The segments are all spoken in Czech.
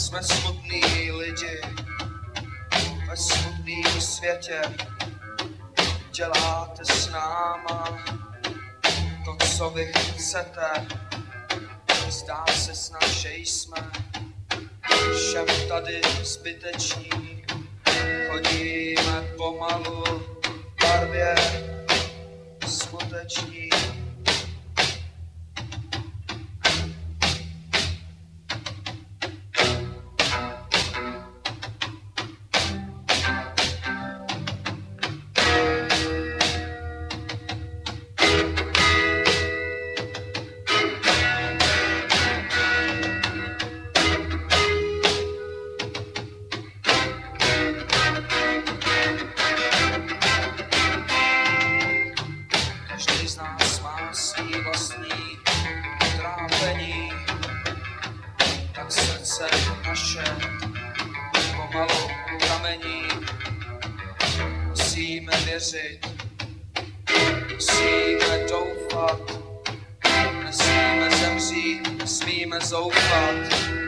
Jsme smutný lidi ve smutným světě. Děláte s náma to, co vy chcete. Zdá se snad, že jsme všem tady zbyteční. Chodíme pomalu barvě smuteční. Srdce naše pomalu kamení. Musíme věřit, musíme doufat, nesmíme zemřít, nesmíme zoufat.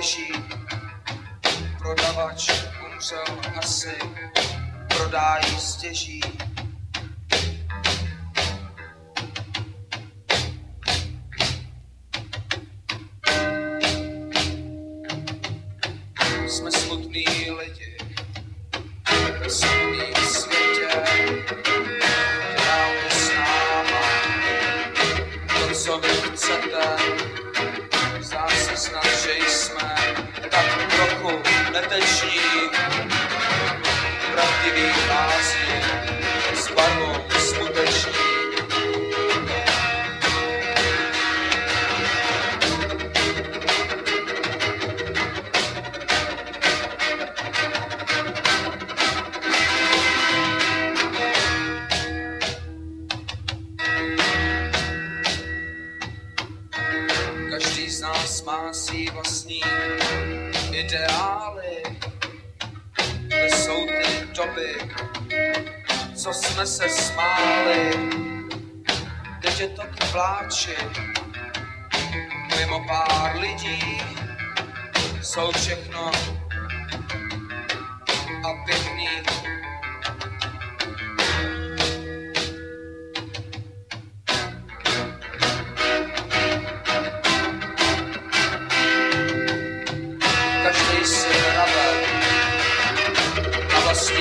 Pultem leží. Prodavač, umřel asi, prodájí stěží. Jsme smutný lidi. Ve vlastní ideály. Kde jsou ty doby, co jsme se smáli. Teď je to k pláči, mimo pár lidí jsou všechno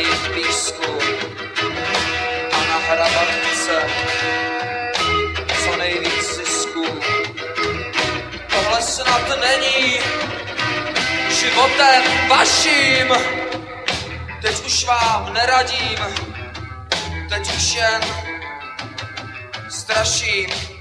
na vlastním písku a nahrabat chce co nejvíc zisku. Tohle snad není životem vaším. Teď už vám neradím, teď už jen straším.